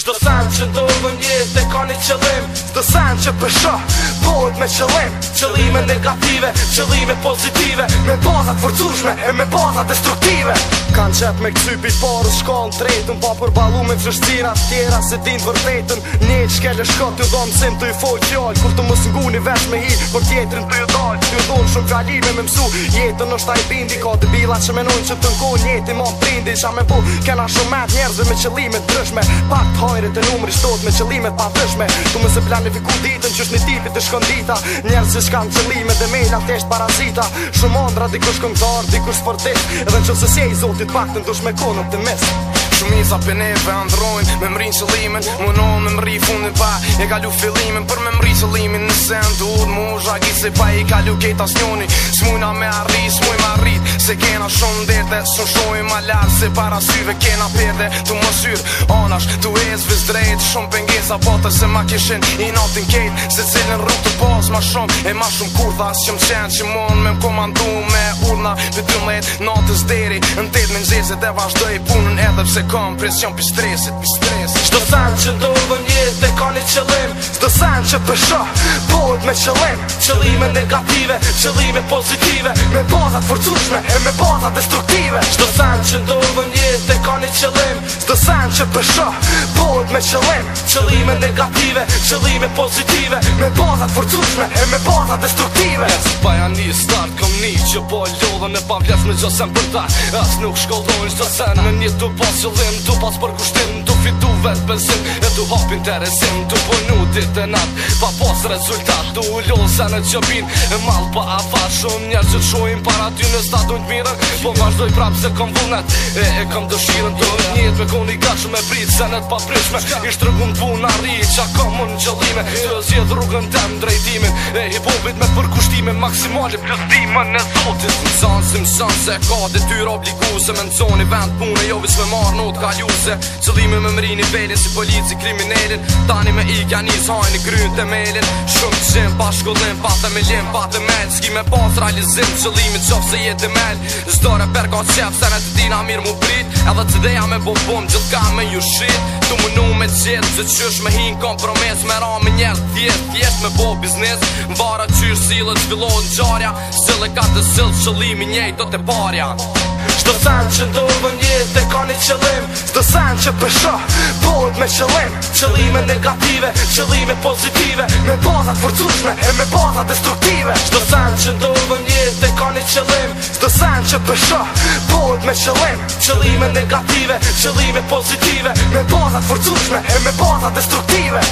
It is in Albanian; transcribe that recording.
Shdo san që do më një, dhe një qëllim dëmë Shdo san që për bëhet me qëllim Qëllime negative, qëllime pozitive Me bazat fërcushme e me bazat destruktive Kanë qep me këcypi parë shkallë drejtën Pa përbalu me vështirat tjera se din vërtetën Një që kele shkot të dhomë sim të i foj tjallë Kur të mësë nguni vesh me hi për tjetërin të i dalë Të i dhonë shumë fjallime me mësu Jetën është taj bindi ka të bila që menojnë që të nkojnë Jeti mon prindi që me bu Kena shumë med njerëzve me qëllime të drëshme Pak të hajre të numri shtot me qëllime të pavëshme Tu mëse planifiku ditën që është tipit shkondita Njerës që shkan qëllime dhe mejla tesht parazita Shumë ondra dikush këngëtar dikush sportist Edhe në qëfës ai zotit pak të ndush me konë optimist Shumisa për neve androjnë me mrinë qëllimin Munon me mri fundin pa e kalu fillimin Për me mri qëllimin nëse ndur mu zagi se pa i kalu kejta s'njoni S'muna me arri, s'muj ma rrit Se kena shumë derde, s'u shoj ma lartë Se para syve kena perde, t'u më syrë Anash, t'u ez vis drejt Shumë pengesa botër se ma kishin i notin kejt Se cilin rrug të pos ma shumë E ma shumë që më qenë që mon me m'komandu Me urna, për të mlet, notës deri Në të me nxezit e vazhdoj punën edhe pse kom Presion për stresit, për stresit Shdo që do vën jetë e ka një qëllim Shdo sen që me qëllim Qëllime negative, qëllime pozitive Me bazat forcushme e me bazat destruktive Shdo sen që ndonë më njete ka një qëllim Shdo sen që përsho, bojt me qëllim Qëllime negative, qëllime pozitive Me bazat forcushme e me bazat destruktive Pa janë një start, kom një që po lodhe Me pa vjes me për përta As nuk shkollojnë shdo sen Në një të pas qëllim, du pas për kushtim, Ti du vesh pensim E du hap interesim Tu përnu dit e nat Pa pos rezultat Tu u se në qëpin E mal pa a shumë Njerë që të shojim Para ty në statu të mirën Po vazhdoj prap se kom vunet E e kom dëshirën Do në njët me koni ka me e brit Se në të paprishme Ishtë rëgun pun a ri Qa kom më në qëllime Së zjedh rrugën tem drejtimin E hipopit me përkushtime Maksimali plus dimën e Më Mësën si mësën se ka Dë tyra obliguse Mënë i vend punë Jo vis me marë not ka Qëllime me zemrin i belin Si polici kriminelin Tani me i kja njës hajnë i kryin të melin Shumë të shimë pa shkullin Pa të melin, pa të mel Ski me pas realizim Qëllimit qofë se jetë mel Zdore per ka qef Se në të tina mirë mu prit Edhe të dheja me bom bom ka me ju shrit Tu mu nu me qet Se qysh me hin kompromis Me ra me njerë Thjesht, thjesht me bo biznes Vara qysh silë Të zhvillohën gjarja Silë e ka të silë Qëllimi njëj të të parja Qëllimi të parja Sdo san që ndodhën jetë e ka një qëllim Sdo san që pësho Bollët me qëllim Qëllime negative, qëllime pozitive Me bazat forcushme e me bazat destruktive Sdo san që ndodhën jetë e ka një qëllim Sdo san që pësho Bollët me qëllim Qëllime negative, qëllime pozitive Me bazat forcushme e me bazat destruktive